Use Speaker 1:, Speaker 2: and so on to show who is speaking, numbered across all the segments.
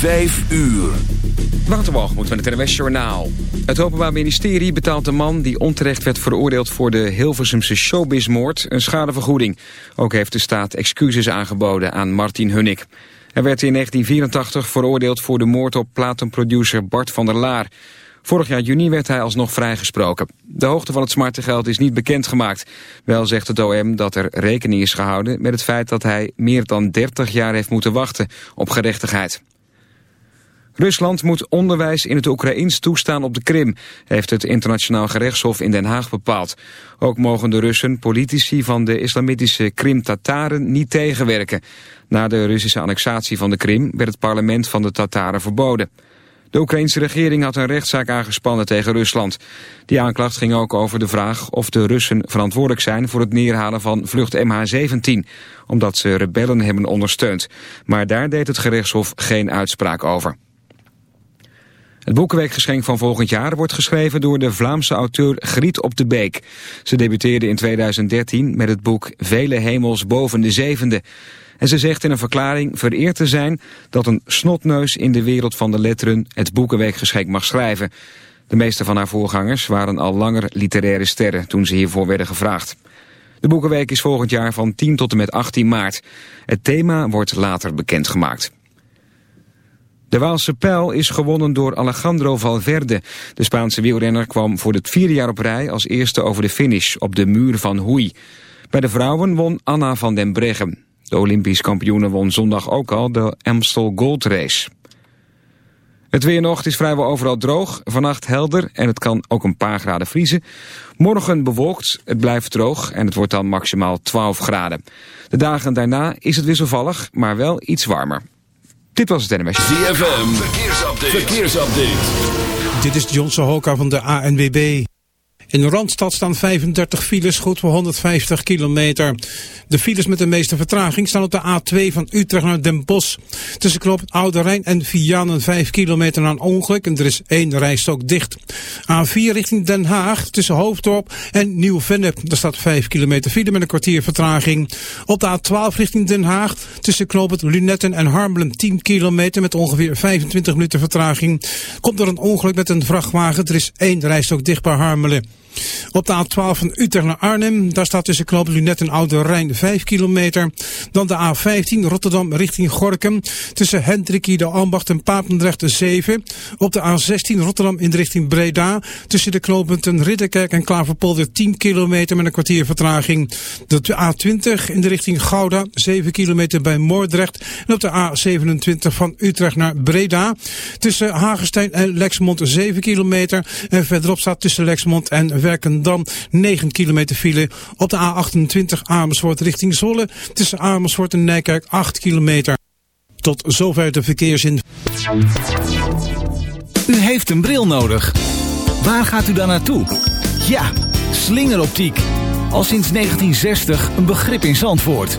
Speaker 1: Vijf uur.
Speaker 2: Waterwalgemoed met het NWS Journaal. Het Openbaar Ministerie betaalt de man die onterecht werd veroordeeld... voor de Hilversumse showbizmoord een schadevergoeding. Ook heeft de staat excuses aangeboden aan Martin Hunnik. Hij werd in 1984 veroordeeld voor de moord op platenproducer Bart van der Laar. Vorig jaar juni werd hij alsnog vrijgesproken. De hoogte van het smartengeld is niet bekendgemaakt. Wel zegt het OM dat er rekening is gehouden met het feit dat hij meer dan 30 jaar heeft moeten wachten op gerechtigheid. Rusland moet onderwijs in het Oekraïns toestaan op de Krim, heeft het internationaal gerechtshof in Den Haag bepaald. Ook mogen de Russen politici van de islamitische Krim-Tataren niet tegenwerken. Na de Russische annexatie van de Krim werd het parlement van de Tataren verboden. De Oekraïnse regering had een rechtszaak aangespannen tegen Rusland. Die aanklacht ging ook over de vraag of de Russen verantwoordelijk zijn voor het neerhalen van vlucht MH17, omdat ze rebellen hebben ondersteund. Maar daar deed het gerechtshof geen uitspraak over. Het Boekenweekgeschenk van volgend jaar wordt geschreven door de Vlaamse auteur Griet op de Beek. Ze debuteerde in 2013 met het boek Vele hemels boven de zevende. En ze zegt in een verklaring vereerd te zijn dat een snotneus in de wereld van de letteren het Boekenweekgeschenk mag schrijven. De meeste van haar voorgangers waren al langer literaire sterren toen ze hiervoor werden gevraagd. De Boekenweek is volgend jaar van 10 tot en met 18 maart. Het thema wordt later bekendgemaakt. De Waalse pijl is gewonnen door Alejandro Valverde. De Spaanse wielrenner kwam voor het vierde jaar op rij als eerste over de finish op de muur van Hoei. Bij de vrouwen won Anna van den Breggen. De Olympisch kampioene won zondag ook al de Amstel Gold Race. Het weer nog, is vrijwel overal droog. Vannacht helder en het kan ook een paar graden vriezen. Morgen bewolkt, het blijft droog en het wordt dan maximaal 12 graden. De dagen daarna is het wisselvallig, maar wel iets warmer. Dit was het NMS.
Speaker 1: ZFM, verkeersupdate. verkeersupdate.
Speaker 3: Dit is Johnson Hoka van de ANWB. In Randstad staan 35 files, goed voor 150 kilometer. De files met de meeste vertraging staan op de A2 van Utrecht naar Den Bosch. Tussen knop Oude Rijn en Vianen 5 kilometer na een ongeluk en er is één rijstok dicht. A4 richting Den Haag tussen Hoofddorp en Nieuw-Vennep. Daar staat 5 kilometer file met een kwartier vertraging. Op de A12 richting Den Haag tussen knooppunt Lunetten en Harmelen 10 kilometer met ongeveer 25 minuten vertraging. Komt er een ongeluk met een vrachtwagen. Er is één rijstok dicht bij Harmelen. Op de A12 van Utrecht naar Arnhem, daar staat tussen Knoop Lunet en Oude Rijn 5 kilometer. Dan de A15 Rotterdam richting Gorkum, tussen Hendrikie de Ambacht en Papendrecht 7. Op de A16 Rotterdam in de richting Breda, tussen de knooppunten Ridderkerk en Klaverpolder 10 kilometer met een kwartier vertraging. De A20 in de richting Gouda, 7 kilometer bij Moordrecht. En op de A27 van Utrecht naar Breda, tussen Hagestein en Lexmond 7 kilometer. En verderop staat tussen Lexmond en Werkendam 9 kilometer file. Op de A28 Amersfoort richting Zolle tussen Amersfoort en Nijkerk 8 kilometer. Tot zover de verkeersin.
Speaker 4: U heeft een bril nodig. Waar gaat u dan naartoe? Ja, slingeroptiek. Al sinds 1960 een begrip in Zandvoort.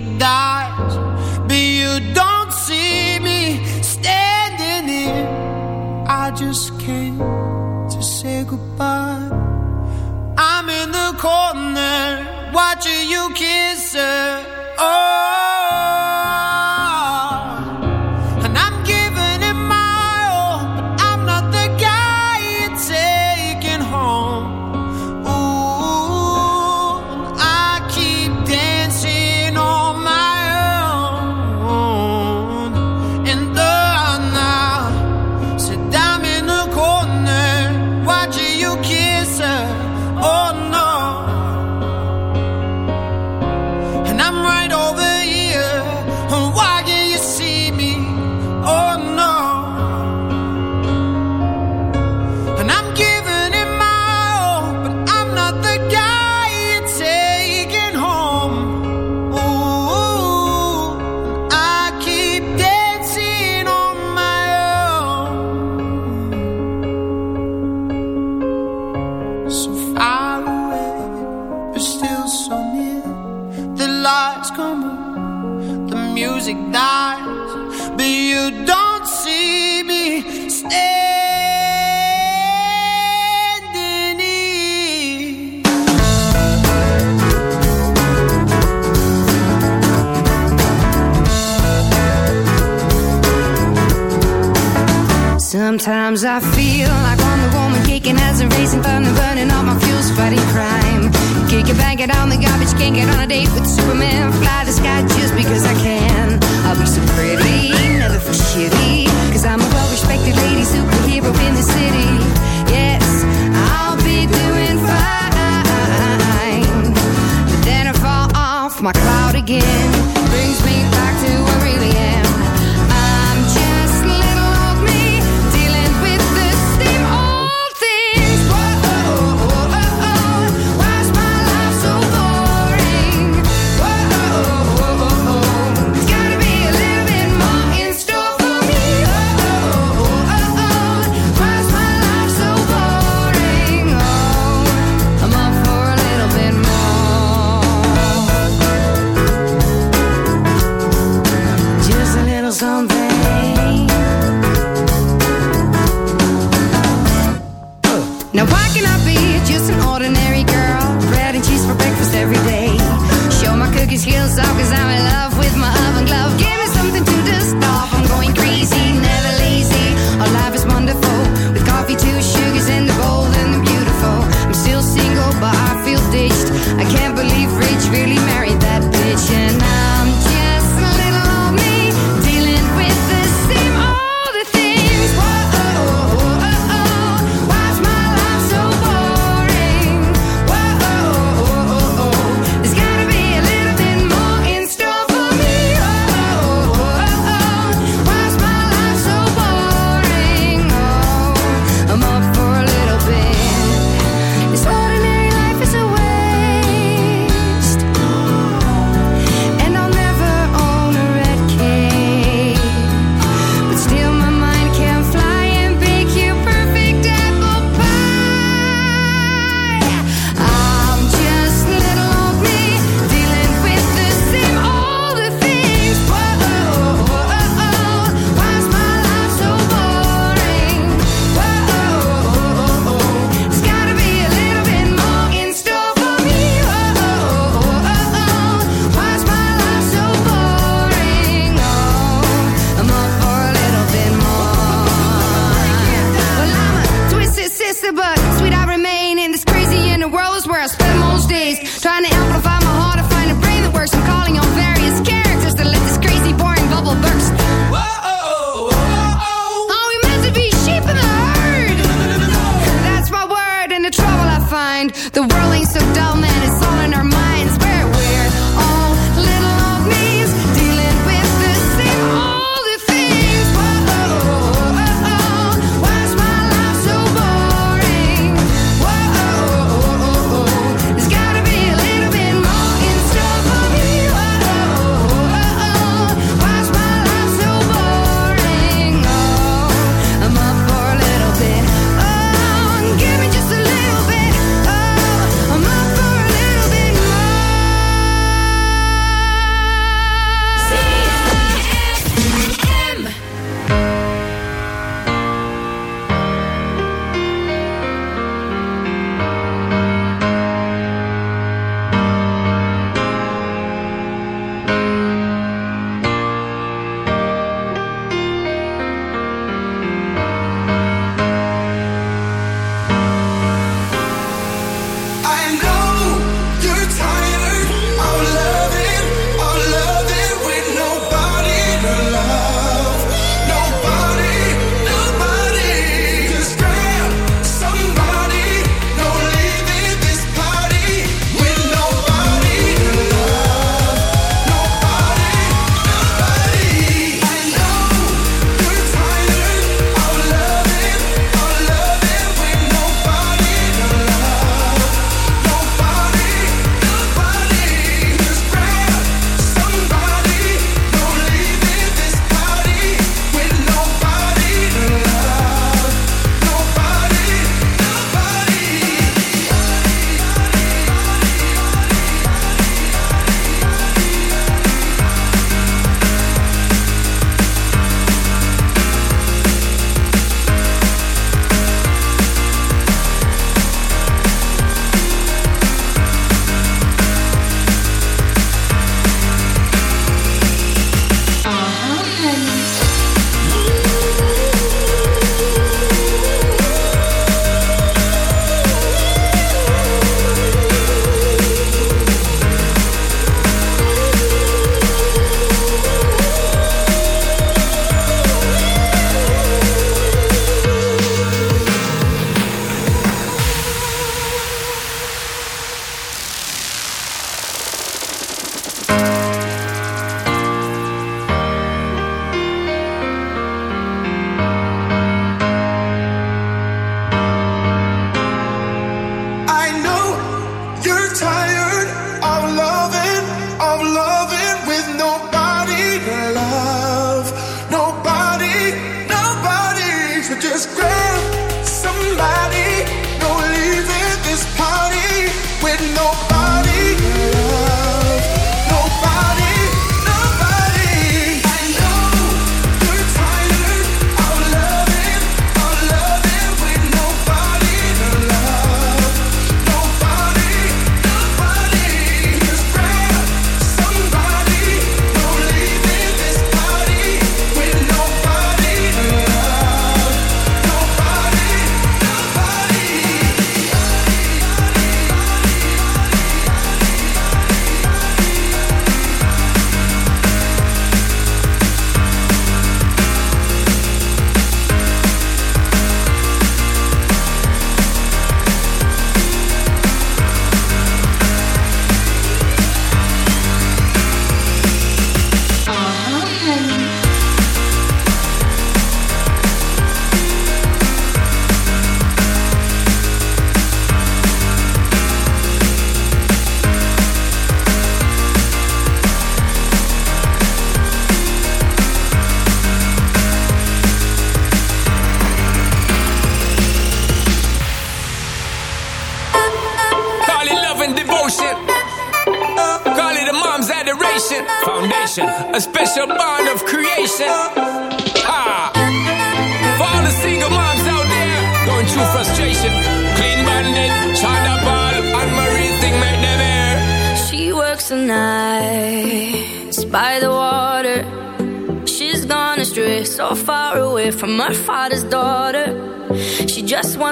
Speaker 5: music die